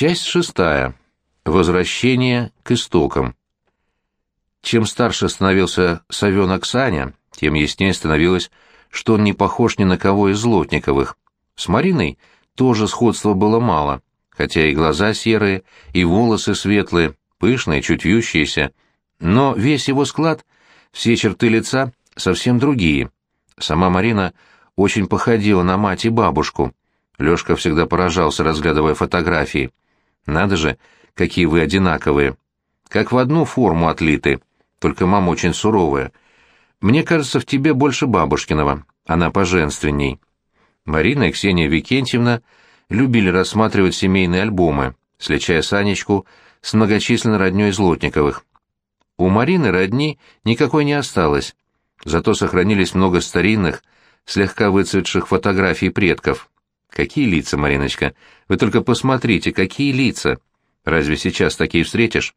Часть шестая. Возвращение к истокам. Чем старше становился совенок Саня, тем яснее становилось, что он не похож ни на кого из Злотниковых. С Мариной тоже сходства было мало, хотя и глаза серые, и волосы светлые, пышные, чуть вьющиеся, но весь его склад, все черты лица совсем другие. Сама Марина очень походила на мать и бабушку. Лёшка всегда поражался, разглядывая фотографии. «Надо же, какие вы одинаковые! Как в одну форму отлиты, только мама очень суровая. Мне кажется, в тебе больше бабушкиного, она поженственней». Марина и Ксения Викентьевна любили рассматривать семейные альбомы, сличая Санечку с многочисленной роднёй Злотниковых. У Марины родни никакой не осталось, зато сохранились много старинных, слегка выцветших фотографий предков. Какие лица, Мариночка? Вы только посмотрите, какие лица! Разве сейчас такие встретишь?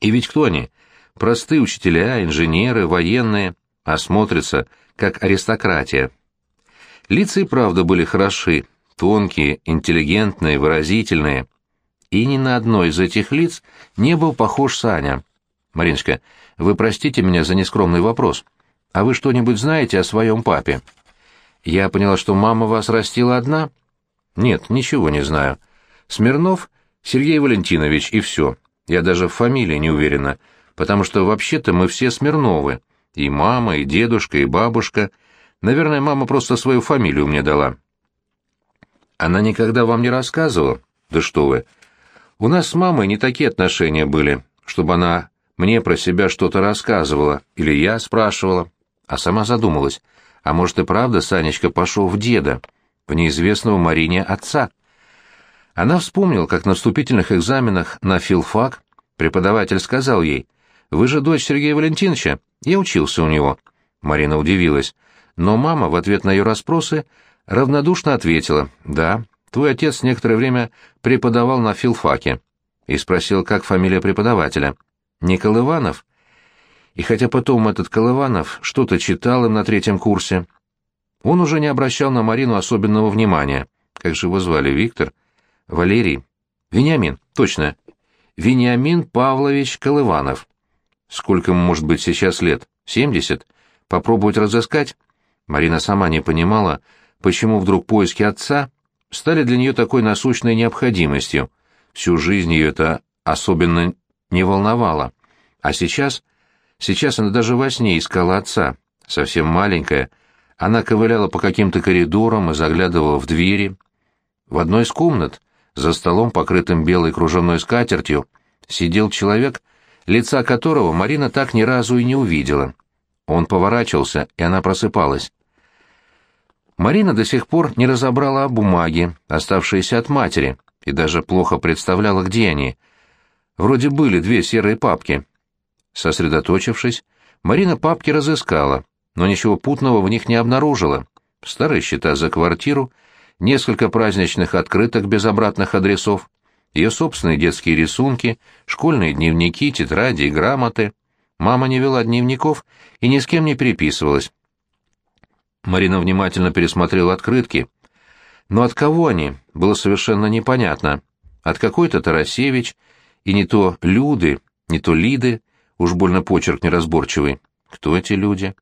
И ведь кто они? Простые учителя, инженеры, военные, а смотрятся, как аристократия. Лица и правда были хороши, тонкие, интеллигентные, выразительные. И ни на одно из этих лиц не был похож Саня. «Мариночка, вы простите меня за нескромный вопрос. А вы что-нибудь знаете о своем папе?» «Я поняла, что мама вас растила одна?» «Нет, ничего не знаю. Смирнов Сергей Валентинович, и все. Я даже в фамилии не уверена, потому что вообще-то мы все Смирновы. И мама, и дедушка, и бабушка. Наверное, мама просто свою фамилию мне дала». «Она никогда вам не рассказывала?» «Да что вы!» «У нас с мамой не такие отношения были, чтобы она мне про себя что-то рассказывала, или я спрашивала, а сама задумалась, а может и правда Санечка пошел в деда, в неизвестного Марине отца. Она вспомнила, как на вступительных экзаменах на филфак преподаватель сказал ей, «Вы же дочь Сергея Валентиновича, я учился у него». Марина удивилась, но мама в ответ на ее расспросы равнодушно ответила, «Да, твой отец некоторое время преподавал на филфаке» и спросил, как фамилия преподавателя. Не Колыванов? И хотя потом этот Колыванов что-то читал им на третьем курсе, он уже не обращал на Марину особенного внимания. Как же его звали, Виктор? Валерий? Вениамин, точно. Вениамин Павлович Колыванов. Сколько ему может быть сейчас лет? Семьдесят? Попробовать разыскать? Марина сама не понимала, почему вдруг поиски отца стали для нее такой насущной необходимостью. Всю жизнь ее это особенно не волновало. А сейчас... Сейчас она даже во сне искала отца. Совсем маленькая. Она ковыляла по каким-то коридорам и заглядывала в двери. В одной из комнат, за столом, покрытым белой кружевной скатертью, сидел человек, лица которого Марина так ни разу и не увидела. Он поворачивался, и она просыпалась. Марина до сих пор не разобрала бумаги, оставшиеся от матери, и даже плохо представляла, где они — Вроде были две серые папки. Сосредоточившись, Марина папки разыскала, но ничего путного в них не обнаружила. Старые счета за квартиру, несколько праздничных открыток без обратных адресов, ее собственные детские рисунки, школьные дневники, тетради и грамоты. Мама не вела дневников и ни с кем не переписывалась. Марина внимательно пересмотрела открытки. Но от кого они, было совершенно непонятно. От какой-то Тарасевич и не то Люды, не то Лиды, уж больно почерк неразборчивый. Кто эти люди?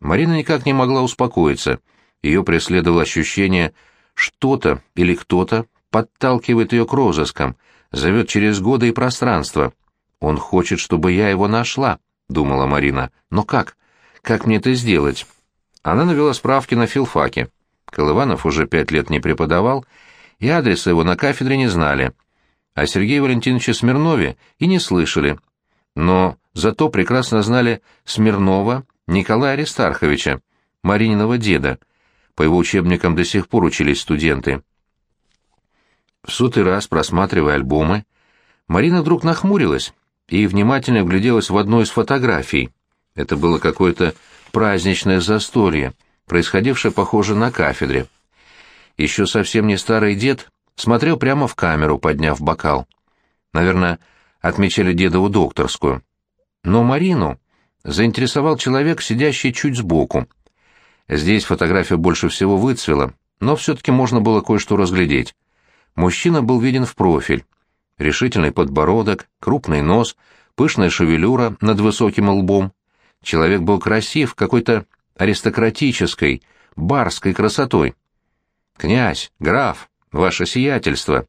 Марина никак не могла успокоиться. Ее преследовало ощущение что-то или кто-то подталкивает ее к розыскам, зовет через годы и пространство. «Он хочет, чтобы я его нашла», — думала Марина. «Но как? Как мне это сделать?» Она навела справки на филфаке. Колыванов уже пять лет не преподавал, и адреса его на кафедре не знали — о Сергее Валентиновиче Смирнове и не слышали, но зато прекрасно знали Смирнова Николая Аристарховича, Марининого деда. По его учебникам до сих пор учились студенты. В сотый раз, просматривая альбомы, Марина вдруг нахмурилась и внимательно вгляделась в одну из фотографий. Это было какое-то праздничное застолье, происходившее, похоже, на кафедре. Еще совсем не старый дед смотрел прямо в камеру, подняв бокал. Наверное, отмечали дедову докторскую. Но Марину заинтересовал человек, сидящий чуть сбоку. Здесь фотография больше всего выцвела, но все-таки можно было кое-что разглядеть. Мужчина был виден в профиль. Решительный подбородок, крупный нос, пышная шевелюра над высоким лбом. Человек был красив, какой-то аристократической, барской красотой. «Князь, граф, ваше сиятельство!»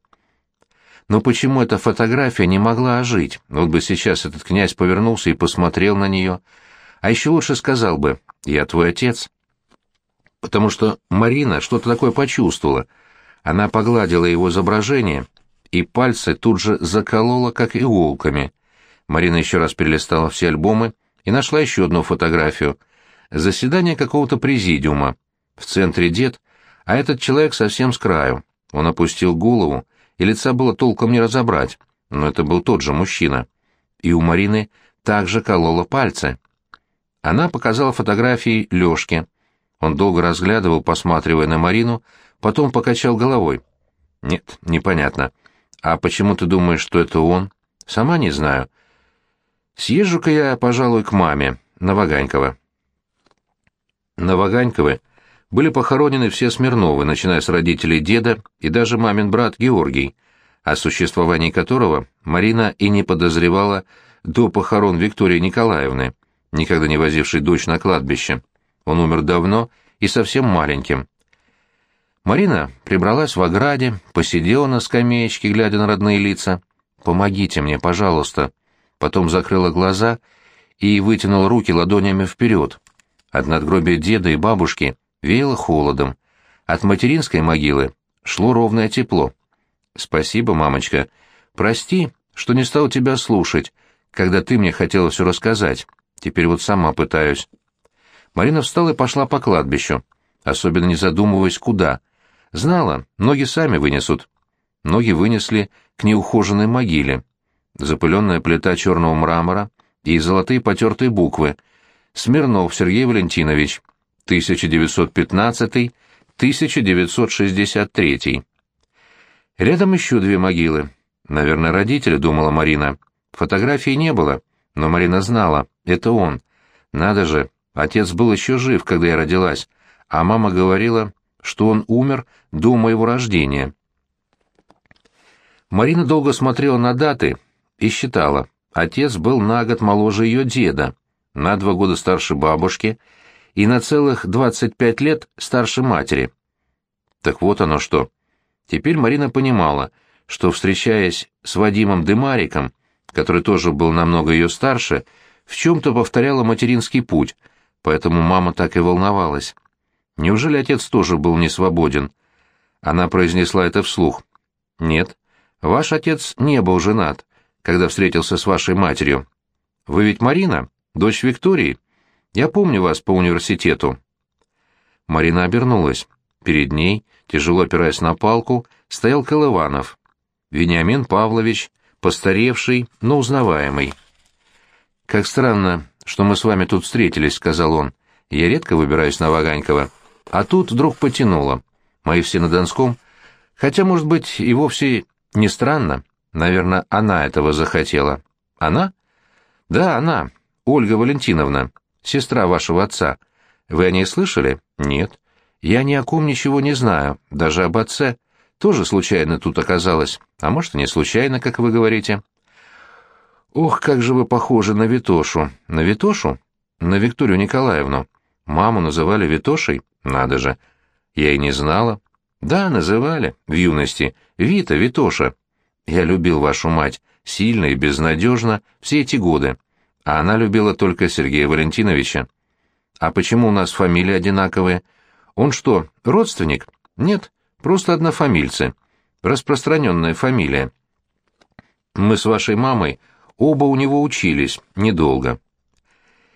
Но почему эта фотография не могла ожить? Вот бы сейчас этот князь повернулся и посмотрел на нее. А еще лучше сказал бы «Я твой отец». Потому что Марина что-то такое почувствовала. Она погладила его изображение, и пальцы тут же заколола, как иголками. Марина еще раз перелистала все альбомы и нашла еще одну фотографию. Заседание какого-то президиума. В центре дед, а этот человек совсем с краю. Он опустил голову, и лица было толком не разобрать, но это был тот же мужчина. И у Марины также колола пальцы. Она показала фотографии Лёшке. Он долго разглядывал, посматривая на Марину, потом покачал головой. «Нет, непонятно. А почему ты думаешь, что это он?» «Сама не знаю. Съезжу-ка я, пожалуй, к маме, на Ваганькова». На Ваганьковы были похоронены все Смирновы, начиная с родителей деда и даже мамин брат Георгий, о существовании которого Марина и не подозревала до похорон Виктории Николаевны, никогда не возившей дочь на кладбище. Он умер давно и совсем маленьким. Марина прибралась в ограде, посидела на скамеечке, глядя на родные лица. «Помогите мне, пожалуйста». Потом закрыла глаза и вытянула руки ладонями вперед. От надгробия деда и бабушки веяло холодом. От материнской могилы шло ровное тепло. «Спасибо, мамочка. Прости, что не стал тебя слушать, когда ты мне хотела все рассказать. Теперь вот сама пытаюсь». Марина встала и пошла по кладбищу, особенно не задумываясь, куда. Знала, ноги сами вынесут. Ноги вынесли к неухоженной могиле. Запыленная плита черного мрамора и золотые потертые буквы. Смирнов Сергей Валентинович, 1915-1963. Рядом еще две могилы. Наверное, родители, думала Марина. Фотографии не было, но Марина знала, это он. Надо же, отец был еще жив, когда я родилась, а мама говорила, что он умер до моего рождения. Марина долго смотрела на даты и считала. Отец был на год моложе ее деда, на два года старше бабушки и на целых 25 лет старше матери. Так вот оно что. Теперь Марина понимала, что, встречаясь с Вадимом Демариком, который тоже был намного ее старше, в чем-то повторяла материнский путь, поэтому мама так и волновалась. Неужели отец тоже был не свободен? Она произнесла это вслух. Нет, ваш отец не был женат, когда встретился с вашей матерью. Вы ведь Марина, дочь Виктории? Я помню вас по университету. Марина обернулась. Перед ней, тяжело опираясь на палку, стоял Колыванов. Вениамин Павлович, постаревший, но узнаваемый. «Как странно, что мы с вами тут встретились», — сказал он. «Я редко выбираюсь на Ваганькова. А тут вдруг потянуло. Мои все на Донском. Хотя, может быть, и вовсе не странно. Наверное, она этого захотела. Она? Да, она. Ольга Валентиновна, сестра вашего отца. Вы о ней слышали? Нет. Я ни о ком ничего не знаю, даже об отце. Тоже случайно тут оказалась. А может, и не случайно, как вы говорите. Ох, как же вы похожи на Витошу. На Витошу? На Викторию Николаевну. Маму называли Витошей? Надо же. Я и не знала. Да, называли, в юности. Вита, Витоша. Я любил вашу мать, сильно и безнадежно, все эти годы. А она любила только Сергея Валентиновича. А почему у нас фамилии одинаковые? Он что, родственник? Нет, просто однофамильцы. Распространенная фамилия. Мы с вашей мамой оба у него учились, недолго.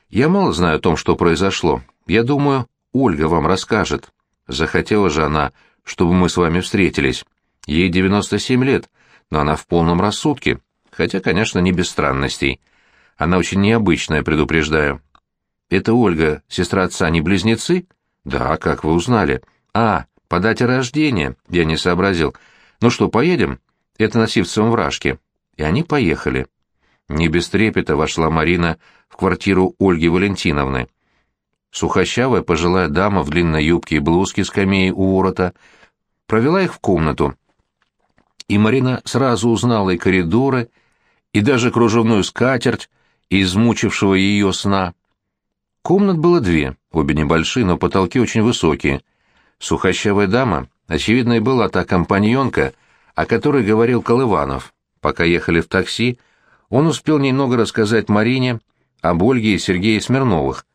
Я мало знаю о том, что произошло. Я думаю, Ольга вам расскажет. Захотела же она, чтобы мы с вами встретились. Ей 97 лет, но она в полном рассудке, хотя, конечно, не без странностей. Она очень необычная, предупреждаю. Это Ольга, сестра отца, не близнецы? Да, как вы узнали? А, по дате рождения, я не сообразил. Ну что, поедем? Это на Сивцевом вражке. И они поехали. Не без трепета вошла Марина в квартиру Ольги Валентиновны. Сухощавая пожилая дама в длинной юбке и блузке с камеей у ворота провела их в комнату. и Марина сразу узнала и коридоры, и даже кружевную скатерть, измучившего ее сна. Комнат было две, обе небольшие, но потолки очень высокие. Сухощавая дама, очевидно, и была та компаньонка, о которой говорил Колыванов. Пока ехали в такси, он успел немного рассказать Марине об Ольге и Сергее Смирновых.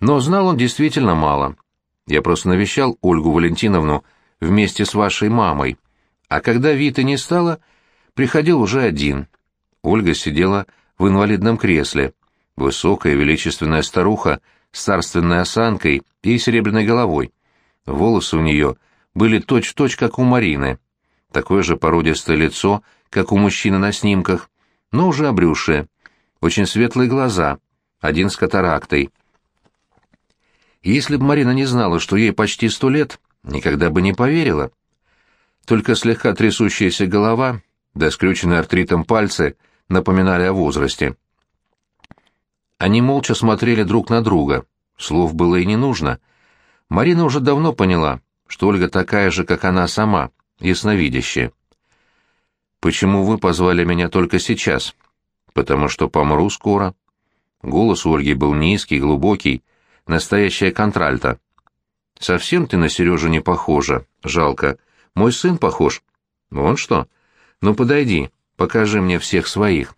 Но знал он действительно мало. Я просто навещал Ольгу Валентиновну вместе с вашей мамой. А когда Виты не стало, приходил уже один. Ольга сидела в инвалидном кресле. Высокая величественная старуха с царственной осанкой и серебряной головой. Волосы у нее были точь-в-точь, -точь, как у Марины. Такое же породистое лицо, как у мужчины на снимках, но уже обрюзшее. Очень светлые глаза, один с катарактой. Если бы Марина не знала, что ей почти сто лет, никогда бы не поверила. Только слегка трясущаяся голова, да скрюченные артритом пальцы напоминали о возрасте. Они молча смотрели друг на друга. Слов было и не нужно. Марина уже давно поняла, что Ольга такая же, как она сама, ясновидящая. «Почему вы позвали меня только сейчас?» «Потому что помру скоро». Голос у Ольги был низкий, глубокий, настоящая контральта. «Совсем ты на Сережу не похожа. Жалко. Мой сын похож». «Вон что? Ну подойди, покажи мне всех своих».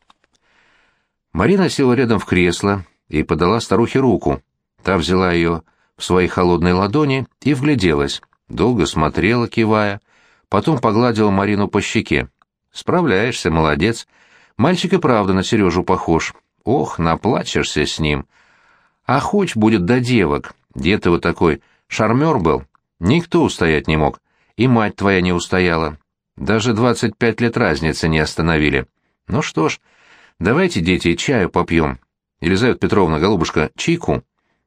Марина села рядом в кресло и подала старухе руку. Та взяла ее в свои холодные ладони и вгляделась, долго смотрела, кивая, потом погладила Марину по щеке. «Справляешься, молодец. Мальчик и правда на Сережу похож. Ох, наплачешься с ним. А хоть будет до девок. Дед его такой шармер был. Никто устоять не мог. И мать твоя не устояла. Даже двадцать пять лет разницы не остановили. Ну что ж, давайте, дети, чаю попьем. Елизавета Петровна, голубушка, чайку.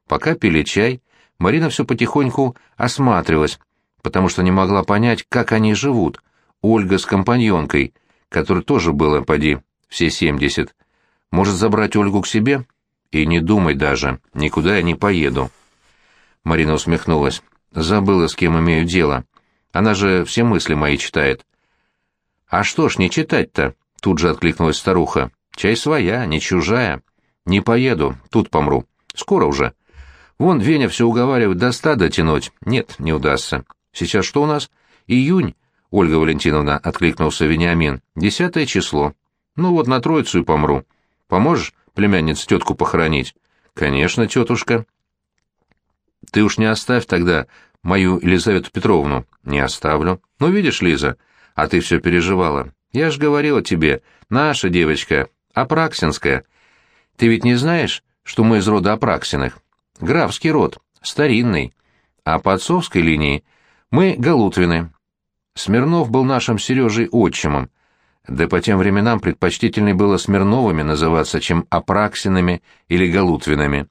Пока пили чай, Марина все потихоньку осматривалась, потому что не могла понять, как они живут. Ольга с компаньонкой, которой тоже было, поди, все семьдесят. Может, забрать Ольгу к себе? И не думай даже, никуда я не поеду. Марина усмехнулась. Забыла, с кем имею дело. Она же все мысли мои читает. А что ж не читать-то? Тут же откликнулась старуха. Чай своя, не чужая. Не поеду, тут помру. Скоро уже. Вон Веня все уговаривает до ста дотянуть. Нет, не удастся. Сейчас что у нас? Июнь, Ольга Валентиновна, откликнулся Вениамин. Десятое число. Ну вот на Троицу и помру. Поможешь, племянница, тетку похоронить? Конечно, тетушка. Ты уж не оставь тогда мою Елизавету Петровну. Не оставлю. Ну, видишь, Лиза, а ты все переживала. Я ж говорила тебе, наша девочка, Апраксинская. Ты ведь не знаешь, что мы из рода Апраксиных? Графский род, старинный. А по отцовской линии мы Галутвины. Смирнов был нашим Сережей отчимом. Да по тем временам предпочтительней было Смирновыми называться, чем Апраксинами или Галутвинами.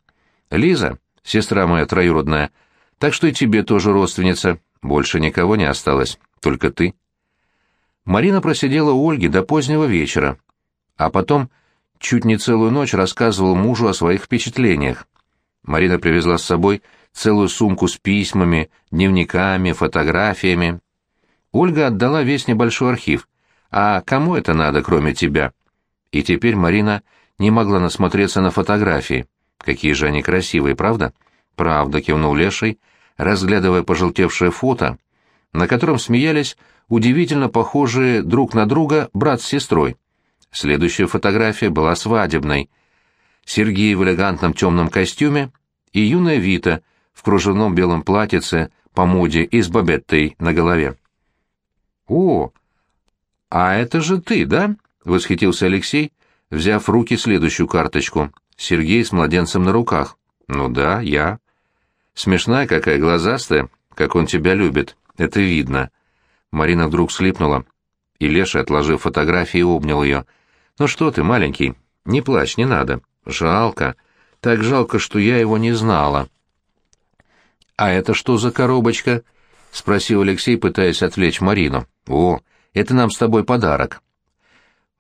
Лиза, сестра моя троюродная, так что и тебе тоже родственница. Больше никого не осталось, только ты. Марина просидела у Ольги до позднего вечера, а потом чуть не целую ночь рассказывала мужу о своих впечатлениях. Марина привезла с собой целую сумку с письмами, дневниками, фотографиями. Ольга отдала весь небольшой архив. «А кому это надо, кроме тебя?» И теперь Марина не могла насмотреться на фотографии. Какие же они красивые, правда? «Правда», — кивнул Леший, разглядывая пожелтевшее фото, на котором смеялись удивительно похожие друг на друга брат с сестрой. Следующая фотография была свадебной. Сергей в элегантном темном костюме и юная Вита в кружевном белом платьице по моде и с бабеттой на голове. «О, а это же ты, да?» — восхитился Алексей, взяв в руки следующую карточку. Сергей с младенцем на руках. «Ну да, я». «Смешная какая, глазастая, как он тебя любит, это видно». Марина вдруг слипнула, и Леша, отложив фотографии, обнял ее. «Ну что ты, маленький, не плачь, не надо. Жалко. Так жалко, что я его не знала». «А это что за коробочка?» — спросил Алексей, пытаясь отвлечь Марину. «О, это нам с тобой подарок».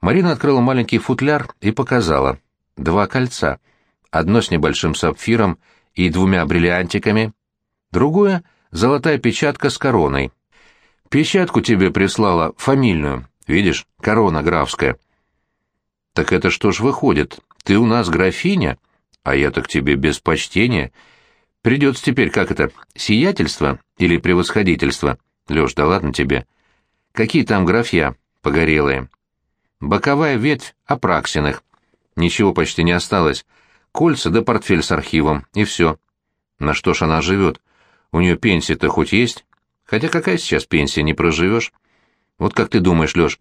Марина открыла маленький футляр и показала. Два кольца. Одно с небольшим сапфиром и двумя бриллиантиками, другое — золотая печатка с короной. Печатку тебе прислала, фамильную, Видишь, корона графская. Так это что ж выходит? Ты у нас графиня, а я так тебе без почтения. Придется теперь, как это, сиятельство или превосходительство? Лёш, да ладно тебе. Какие там графья погорелые? Боковая ветвь Апраксиных. Ничего почти не осталось. Кольца да портфель с архивом, и все. На что ж она живет? У нее пенсия-то хоть есть? Хотя какая сейчас пенсия, не проживешь? Вот как ты думаешь, Леш,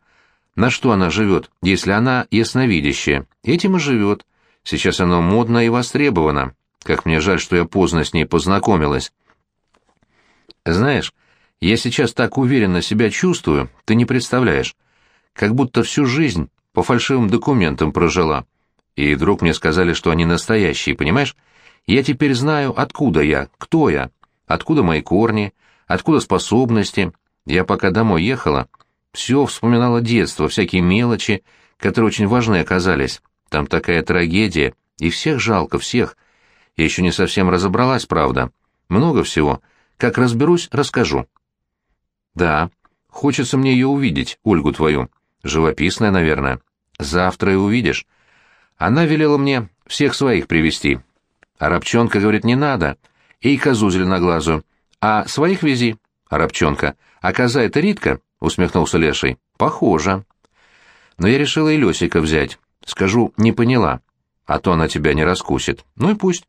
на что она живет, если она ясновидящая? Этим и живет. Сейчас оно модно и востребовано. Как мне жаль, что я поздно с ней познакомилась. Знаешь, я сейчас так уверенно себя чувствую, ты не представляешь. Как будто всю жизнь по фальшивым документам прожила. И вдруг мне сказали, что они настоящие, понимаешь? Я теперь знаю, откуда я, кто я, откуда мои корни, откуда способности. Я пока домой ехала, все вспоминала детство, всякие мелочи, которые очень важны оказались. Там такая трагедия, и всех жалко, всех. Я еще не совсем разобралась, правда. Много всего. Как разберусь, расскажу. Да, хочется мне ее увидеть, Ольгу твою. Живописная, наверное. Завтра и увидишь. Она велела мне всех своих привести. А Рабчонка говорит, не надо. И козу зеленоглазую. А своих вези. Рабчонка. А коза это Ритка? — усмехнулся Леший. «Похоже. Но я решила и Лесика взять. Скажу, не поняла. А то она тебя не раскусит. Ну и пусть».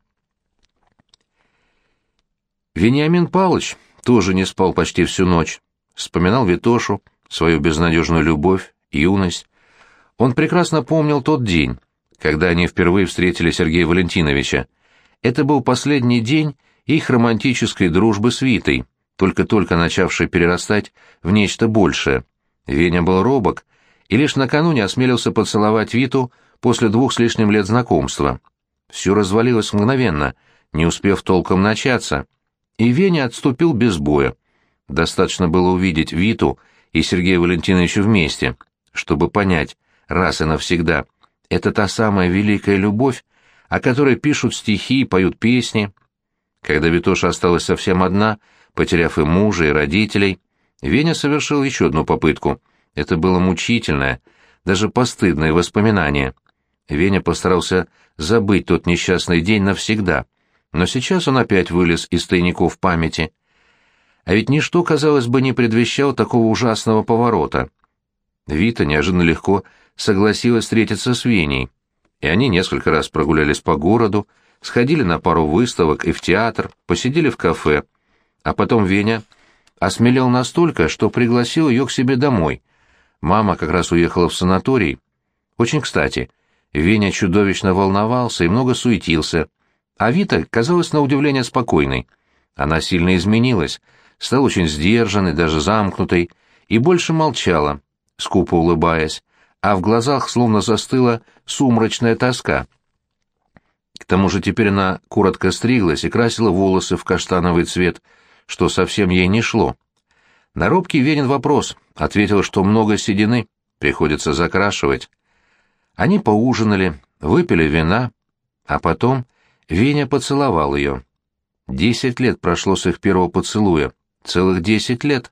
Вениамин Палыч тоже не спал почти всю ночь. Вспоминал Витошу, свою безнадежную любовь, юность. Он прекрасно помнил тот день, когда они впервые встретили Сергея Валентиновича. Это был последний день их романтической дружбы с Витой только-только начавший перерастать в нечто большее. Веня был робок и лишь накануне осмелился поцеловать Виту после двух с лишним лет знакомства. Все развалилось мгновенно, не успев толком начаться, и Веня отступил без боя. Достаточно было увидеть Виту и Сергея Валентиновича вместе, чтобы понять, раз и навсегда, это та самая великая любовь, о которой пишут стихи и поют песни. Когда Витоша осталась совсем одна — Потеряв и мужа, и родителей, Веня совершил еще одну попытку. Это было мучительное, даже постыдное воспоминание. Веня постарался забыть тот несчастный день навсегда, но сейчас он опять вылез из тайников памяти. А ведь ничто, казалось бы, не предвещало такого ужасного поворота. Вита неожиданно легко согласилась встретиться с Веней, и они несколько раз прогулялись по городу, сходили на пару выставок и в театр, посидели в кафе, а потом Веня осмелел настолько, что пригласил ее к себе домой. Мама как раз уехала в санаторий. Очень кстати, Веня чудовищно волновался и много суетился, а Вита казалась на удивление спокойной. Она сильно изменилась, стала очень сдержанной, даже замкнутой, и больше молчала, скупо улыбаясь, а в глазах словно застыла сумрачная тоска. К тому же теперь она коротко стриглась и красила волосы в каштановый цвет — что совсем ей не шло. На робкий Венин вопрос ответила, что много седины, приходится закрашивать. Они поужинали, выпили вина, а потом Веня поцеловал ее. Десять лет прошло с их первого поцелуя, целых десять лет.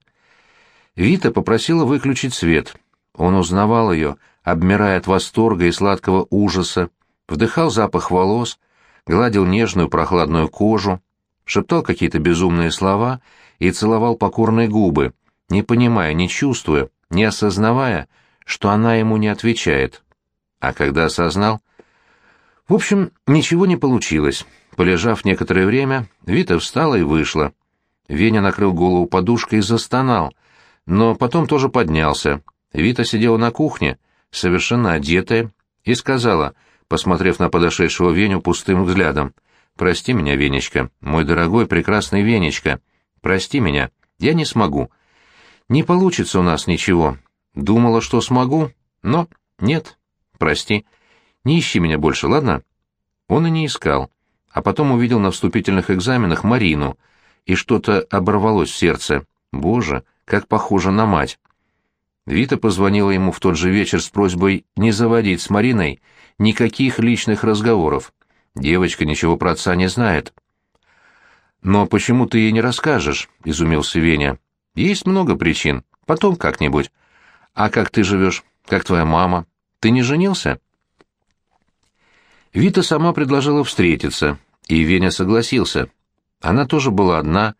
Вита попросила выключить свет. Он узнавал ее, обмирая от восторга и сладкого ужаса, вдыхал запах волос, гладил нежную прохладную кожу, шептал какие-то безумные слова и целовал покорные губы, не понимая, не чувствуя, не осознавая, что она ему не отвечает. А когда осознал... В общем, ничего не получилось. Полежав некоторое время, Вита встала и вышла. Веня накрыл голову подушкой и застонал, но потом тоже поднялся. Вита сидела на кухне, совершенно одетая, и сказала, посмотрев на подошедшего Веню пустым взглядом, Прости меня, Венечка, мой дорогой прекрасный Венечка. Прости меня, я не смогу. Не получится у нас ничего. Думала, что смогу, но нет. Прости. Не ищи меня больше, ладно? Он и не искал. А потом увидел на вступительных экзаменах Марину, и что-то оборвалось в сердце. Боже, как похоже на мать. Вита позвонила ему в тот же вечер с просьбой не заводить с Мариной никаких личных разговоров. Девочка ничего про отца не знает. «Но почему ты ей не расскажешь?» — изумился Веня. «Есть много причин. Потом как-нибудь. А как ты живешь? Как твоя мама? Ты не женился?» Вита сама предложила встретиться, и Веня согласился. Она тоже была одна,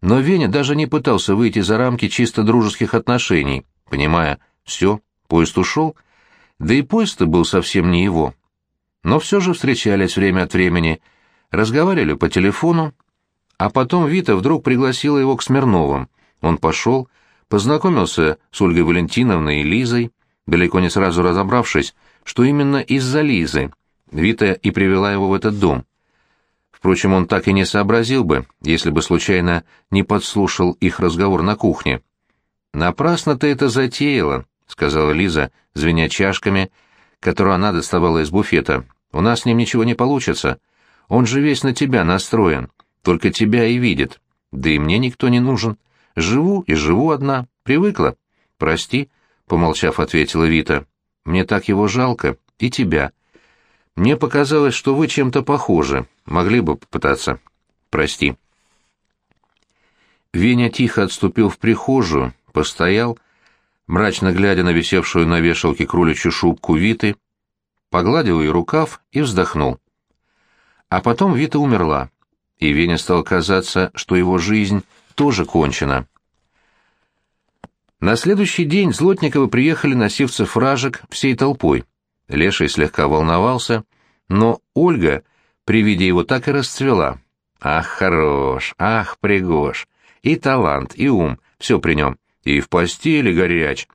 но Веня даже не пытался выйти за рамки чисто дружеских отношений, понимая, все, поезд ушел, да и поезд-то был совсем не его. Но все же встречались время от времени, разговаривали по телефону, а потом Вита вдруг пригласила его к Смирновым. Он пошел, познакомился с Ольгой Валентиновной и Лизой, далеко не сразу разобравшись, что именно из-за Лизы Вита и привела его в этот дом. Впрочем, он так и не сообразил бы, если бы случайно не подслушал их разговор на кухне. «Напрасно ты это затеяла», — сказала Лиза, звеня чашками, которую она доставала из буфета. «У нас с ним ничего не получится. Он же весь на тебя настроен, только тебя и видит. Да и мне никто не нужен. Живу и живу одна, привыкла. Прости», — помолчав, ответила Вита. «Мне так его жалко, и тебя. Мне показалось, что вы чем-то похожи. Могли бы попытаться. Прости. Веня тихо отступил в прихожую, постоял, мрачно глядя на висевшую на вешалке кроличью шубку Виты, погладил ее рукав и вздохнул. А потом Вита умерла, и Веня стал казаться, что его жизнь тоже кончена. На следующий день Злотниковы приехали на сивцев фражек всей толпой. Леший слегка волновался, но Ольга при виде его так и расцвела. Ах, хорош, ах, пригож. И талант, и ум, все при нем. И в постели горяч.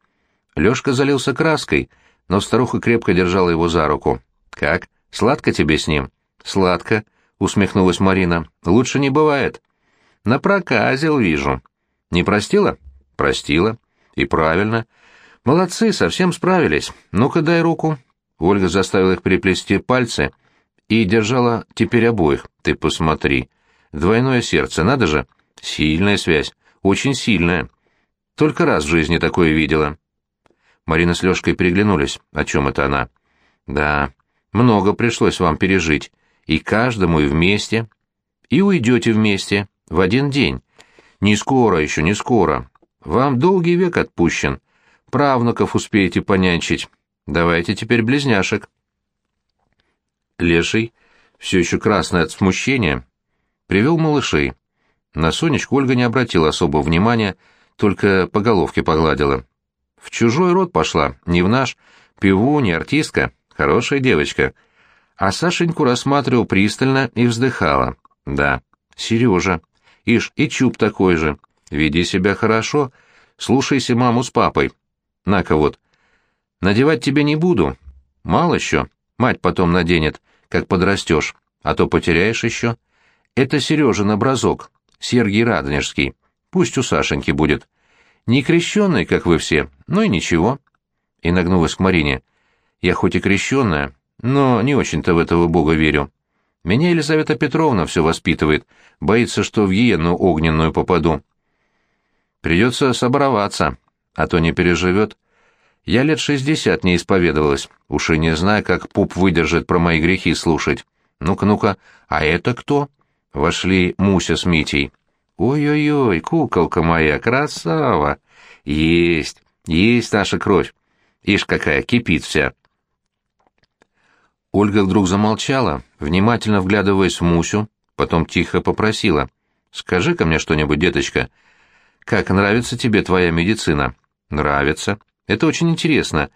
Лешка залился краской, но старуха крепко держала его за руку. «Как? Сладко тебе с ним?» «Сладко», — усмехнулась Марина. «Лучше не бывает». «Напроказил, вижу». «Не простила?» «Простила. И правильно. Молодцы, совсем справились. Ну-ка дай руку». Ольга заставила их переплести пальцы и держала теперь обоих. Ты посмотри. Двойное сердце, надо же. Сильная связь, очень сильная. Только раз в жизни такое видела. Марина с Лёшкой переглянулись. О чем это она? Да, много пришлось вам пережить. И каждому, и вместе. И уйдете вместе. В один день. Не скоро еще, не скоро. Вам долгий век отпущен. Правнуков успеете понянчить. Давайте теперь близняшек. Леший, все еще красный от смущения, привел малышей. На Сонечку Ольга не обратила особого внимания, только по головке погладила. В чужой род пошла, не в наш, пиву, не артистка, хорошая девочка. А Сашеньку рассматривал пристально и вздыхала. Да, Сережа. Ишь, и чуб такой же. Веди себя хорошо, слушайся маму с папой. На-ка вот, Надевать тебе не буду. Мало еще. Мать потом наденет, как подрастешь, а то потеряешь еще. Это Сережин образок, Сергий Радонежский. Пусть у Сашеньки будет. Не крещенный, как вы все, но и ничего. И нагнулась к Марине. Я хоть и крещенная, но не очень-то в этого бога верю. Меня Елизавета Петровна все воспитывает, боится, что в гиену огненную попаду. Придется собороваться, а то не переживет. Я лет шестьдесят не исповедовалась, уж и не знаю, как пуп выдержит про мои грехи слушать. Ну-ка, ну-ка, а это кто? Вошли Муся с Митей. Ой-ой-ой, куколка моя, красава! Есть, есть наша кровь. Ишь какая, кипит вся. Ольга вдруг замолчала, внимательно вглядываясь в Мусю, потом тихо попросила. «Скажи-ка мне что-нибудь, деточка. Как нравится тебе твоя медицина?» «Нравится. Это очень интересно.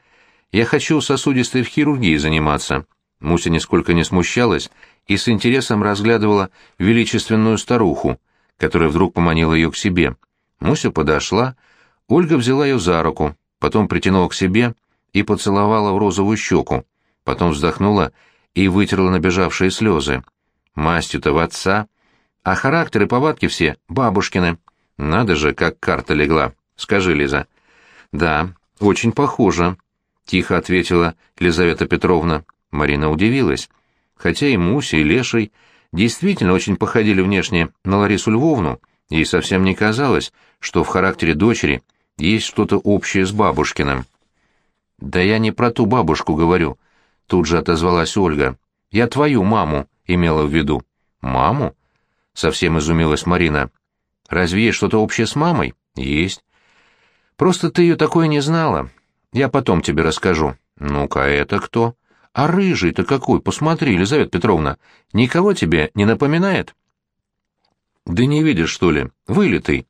Я хочу сосудистой хирургией заниматься». Муся нисколько не смущалась и с интересом разглядывала величественную старуху, которая вдруг поманила ее к себе. Муся подошла, Ольга взяла ее за руку, потом притянула к себе и поцеловала в розовую щеку, потом вздохнула и вытерла набежавшие слезы. Мастью-то в отца, а характер и повадки все бабушкины. Надо же, как карта легла. Скажи, Лиза. Да, «Очень похоже», — тихо ответила Елизавета Петровна. Марина удивилась. Хотя и Муся, и Леший действительно очень походили внешне на Ларису Львовну, ей совсем не казалось, что в характере дочери есть что-то общее с бабушкиным. «Да я не про ту бабушку говорю», — тут же отозвалась Ольга. «Я твою маму имела в виду». «Маму?» — совсем изумилась Марина. «Разве есть что-то общее с мамой?» «Есть. Просто ты ее такое не знала. Я потом тебе расскажу. Ну-ка, это кто? А рыжий-то какой, посмотри, Елизавета Петровна, никого тебе не напоминает? Да не видишь, что ли? Вылитый.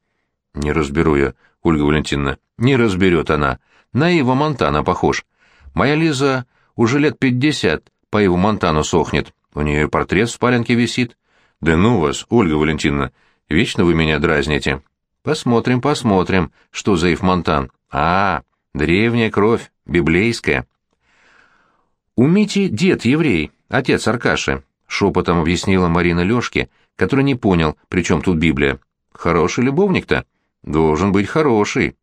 Не разберу я, Ольга Валентиновна. Не разберет она. На Ива Монтана похож. Моя Лиза уже лет пятьдесят по Иву Монтану сохнет. У нее портрет в спаленке висит. Да ну вас, Ольга Валентиновна, вечно вы меня дразните. Посмотрим, посмотрим, что за Ив Монтан. А, древняя кровь, библейская. У Мити дед еврей, отец Аркаши, шепотом объяснила Марина Лешке, который не понял, при чем тут Библия. Хороший любовник-то? Должен быть хороший.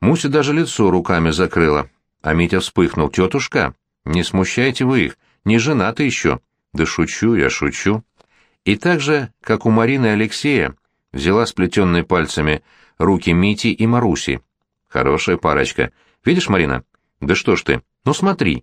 Муся даже лицо руками закрыла, а Митя вспыхнул. «Тетушка, не смущайте вы их, не женаты еще». «Да шучу я, шучу». И так же, как у Марины и Алексея, взяла сплетенные пальцами руки Мити и Маруси. Хорошая парочка. Видишь, Марина? Да что ж ты, ну смотри.